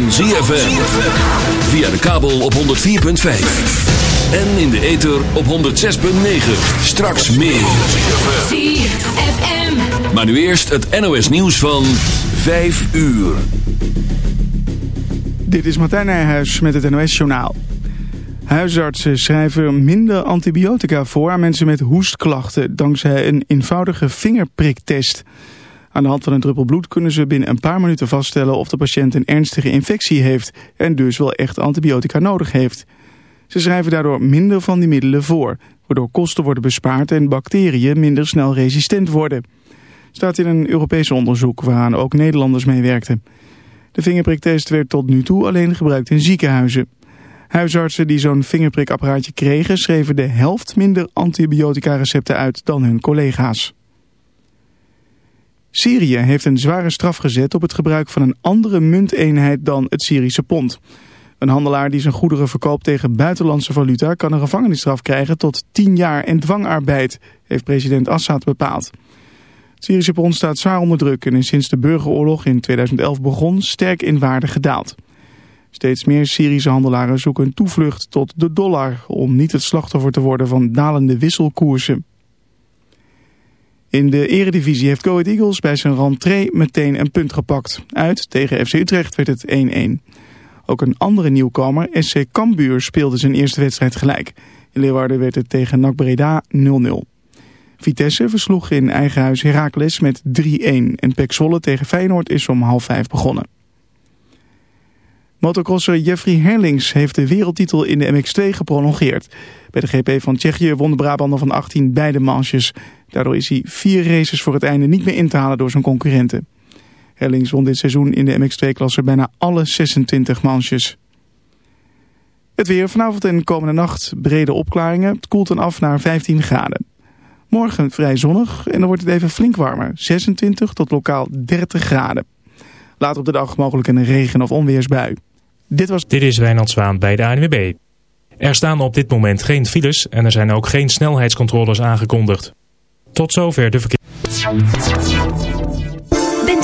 van ZFM. Via de kabel op 104.5. En in de ether op 106.9. Straks meer. ZFM. Maar nu eerst het NOS nieuws van 5 uur. Dit is Martijn Nijhuis met het NOS-journaal. Huisartsen schrijven minder antibiotica voor aan mensen met hoestklachten... dankzij een eenvoudige vingerpriktest. Aan de hand van een druppel bloed kunnen ze binnen een paar minuten vaststellen... of de patiënt een ernstige infectie heeft en dus wel echt antibiotica nodig heeft. Ze schrijven daardoor minder van die middelen voor... waardoor kosten worden bespaard en bacteriën minder snel resistent worden. Staat in een Europees onderzoek waaraan ook Nederlanders meewerkten. De vingerpriktest werd tot nu toe alleen gebruikt in ziekenhuizen. Huisartsen die zo'n vingerprikapparaatje kregen... schreven de helft minder antibiotica-recepten uit dan hun collega's. Syrië heeft een zware straf gezet op het gebruik van een andere munteenheid dan het Syrische pond. Een handelaar die zijn goederen verkoopt tegen buitenlandse valuta... kan een gevangenisstraf krijgen tot 10 jaar en dwangarbeid, heeft president Assad bepaald. Het Syrische pond staat zwaar onder druk en is sinds de burgeroorlog in 2011 begon sterk in waarde gedaald. Steeds meer Syrische handelaren zoeken een toevlucht tot de dollar om niet het slachtoffer te worden van dalende wisselkoersen. In de eredivisie heeft Go Ahead Eagles bij zijn rentree meteen een punt gepakt. Uit tegen FC Utrecht werd het 1-1. Ook een andere nieuwkomer, SC Cambuur, speelde zijn eerste wedstrijd gelijk. In Leeuwarden werd het tegen NAC Breda 0-0. Vitesse versloeg in eigen huis Heracles met 3-1 en Pek Zwolle tegen Feyenoord is om half vijf begonnen. Motocrosser Jeffrey Herlings heeft de wereldtitel in de MX2 geprolongeerd. Bij de GP van Tsjechië won de Brabander van 18 beide manches. Daardoor is hij vier races voor het einde niet meer in te halen door zijn concurrenten. Herlings won dit seizoen in de MX2-klasse bijna alle 26 manches. Het weer vanavond en komende nacht brede opklaringen. Het koelt dan af naar 15 graden. Morgen vrij zonnig en dan wordt het even flink warmer. 26 tot lokaal 30 graden. Later op de dag mogelijk een regen- of onweersbui. Dit was... Dit is Wijnand Zwaan bij de ANWB. Er staan op dit moment geen files en er zijn ook geen snelheidscontroles aangekondigd. Tot zover de verkeer.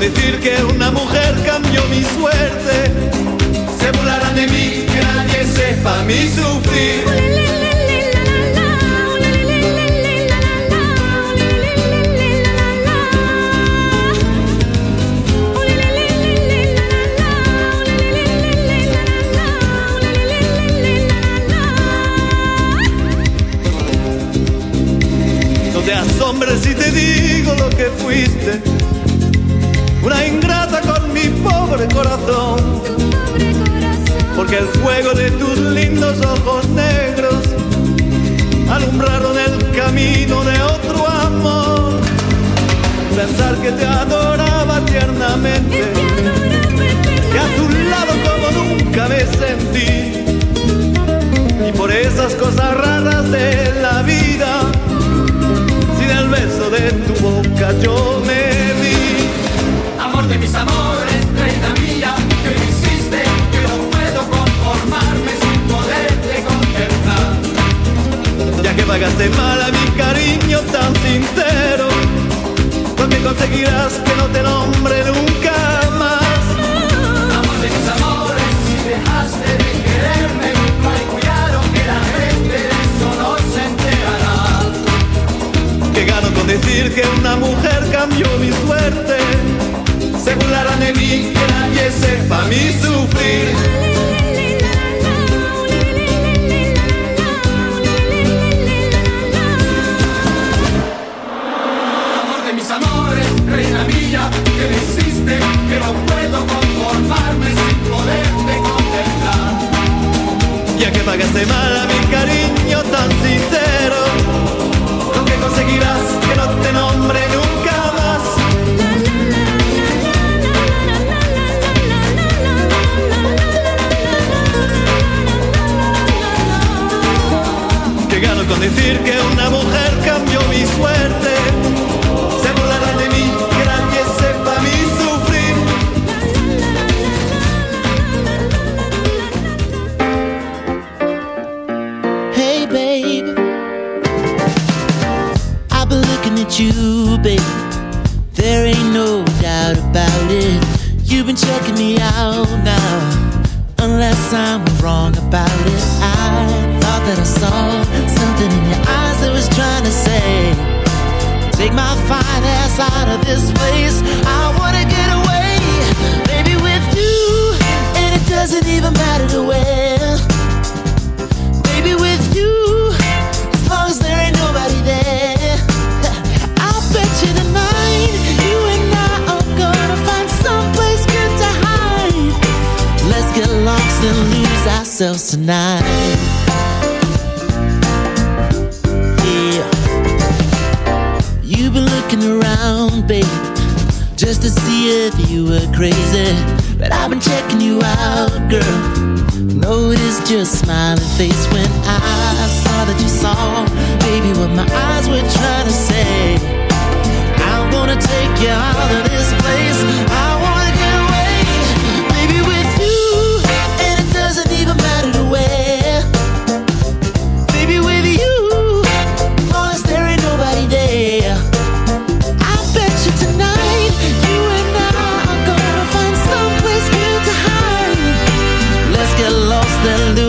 Decir que una mujer cambió mi suerte, se burlarán de mí, que nadie sepa mi sufrir. Do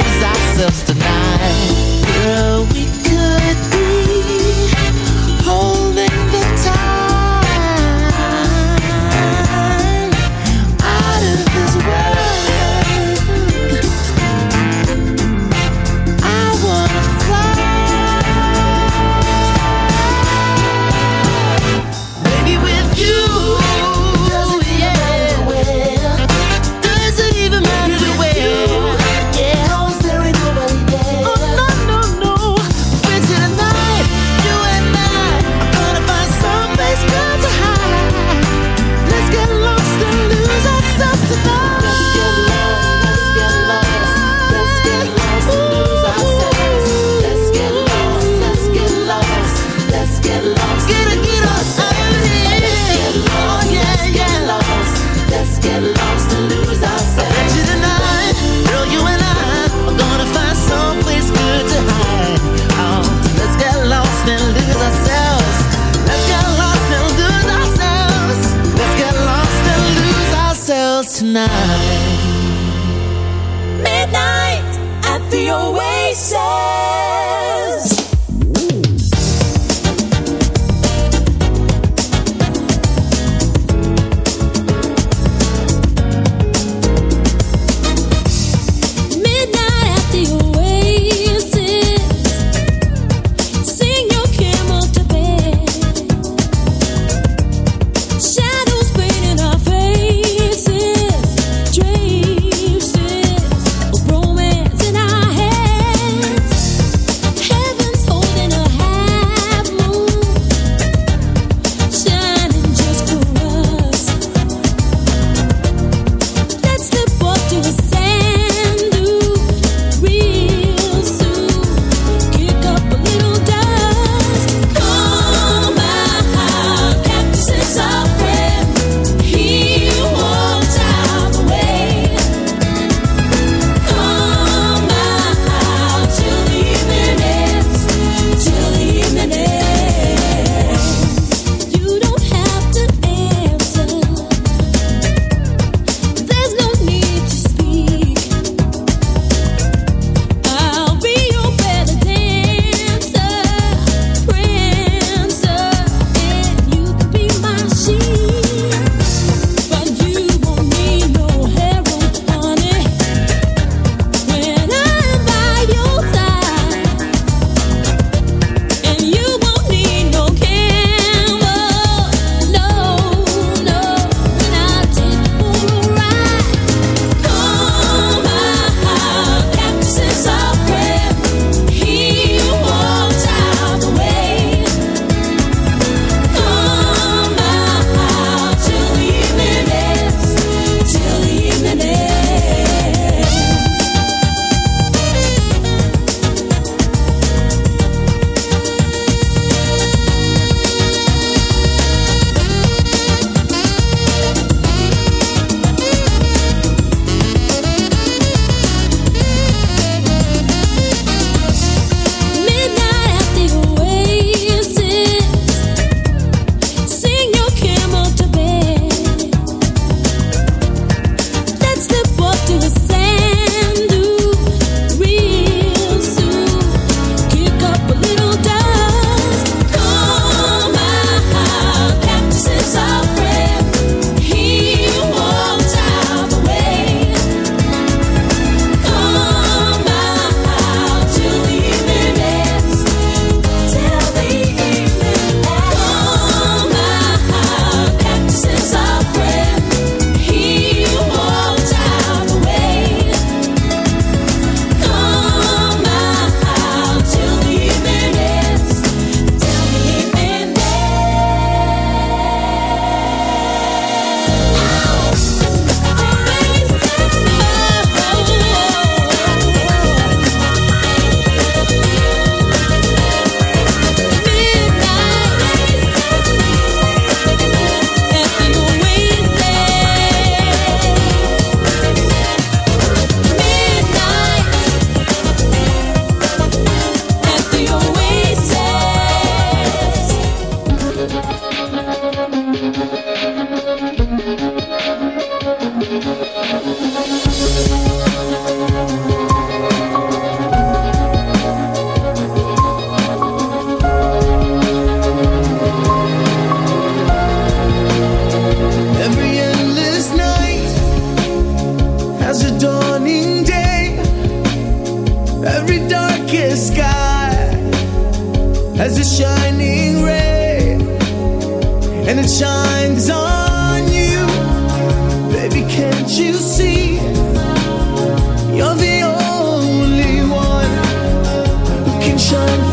sunshine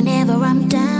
Whenever I'm down,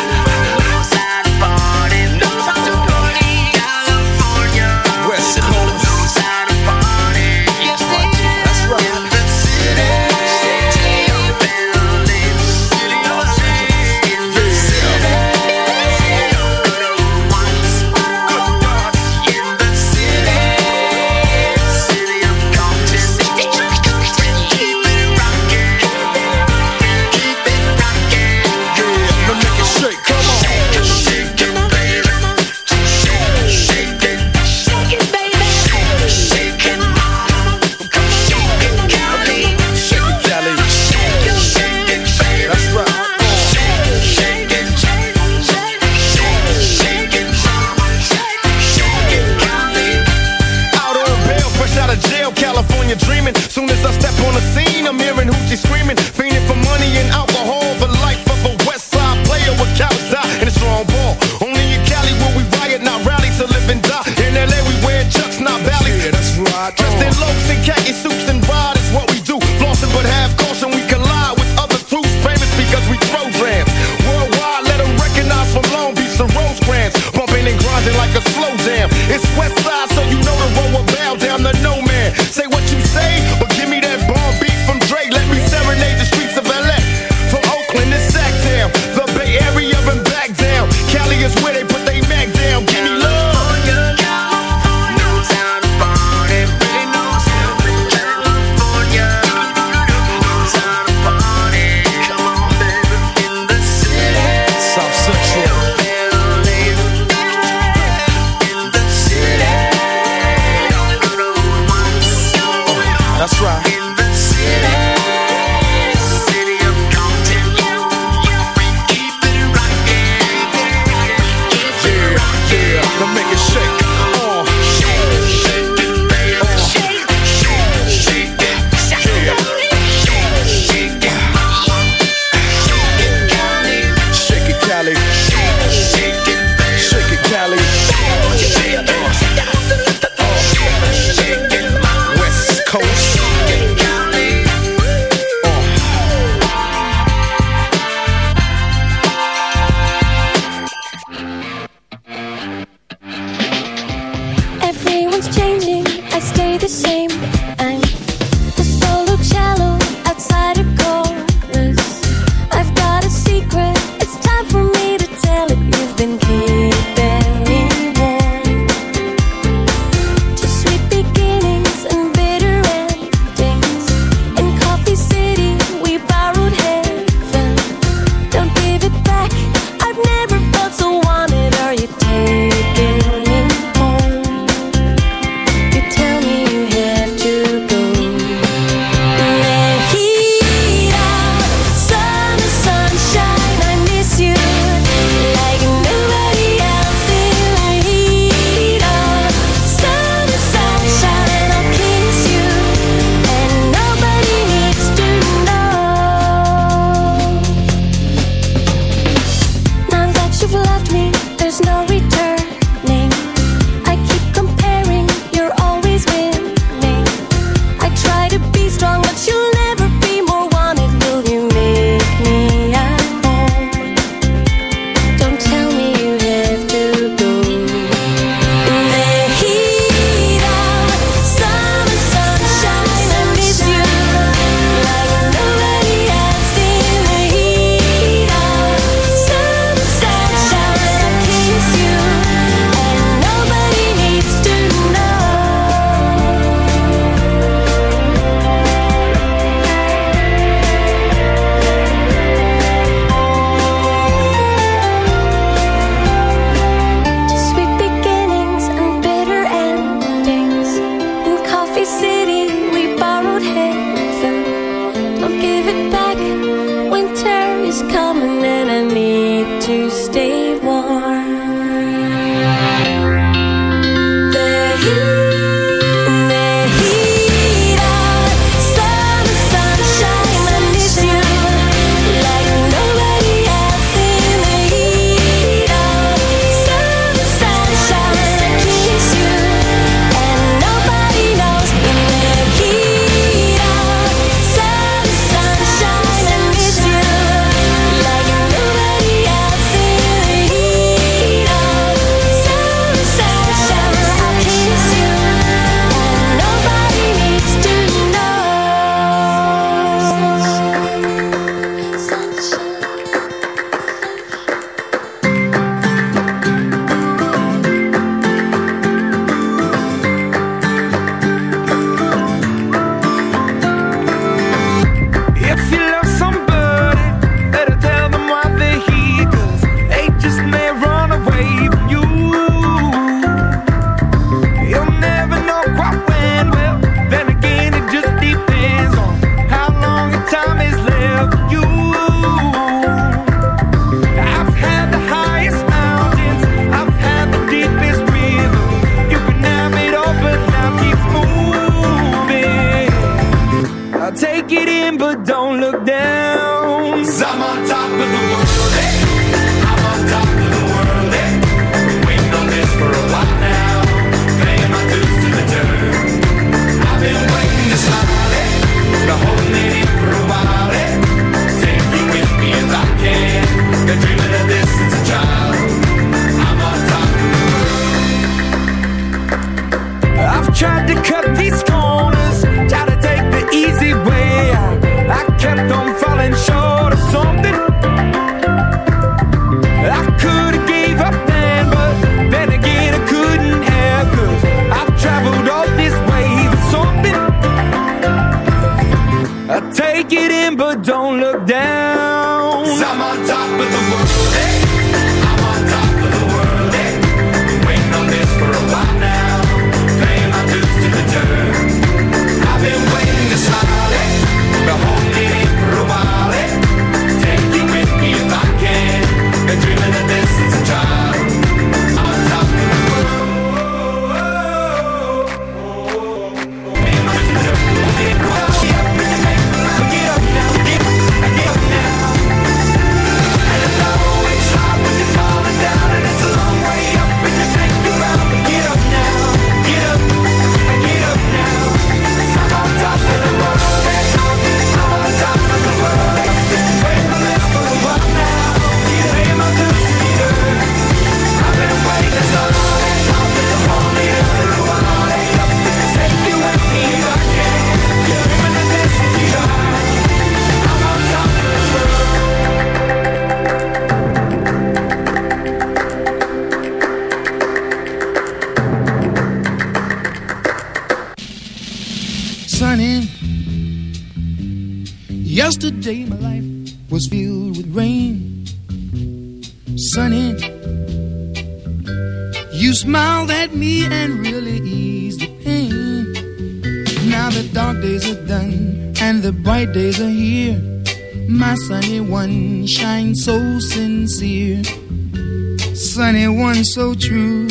so true.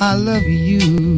I love you.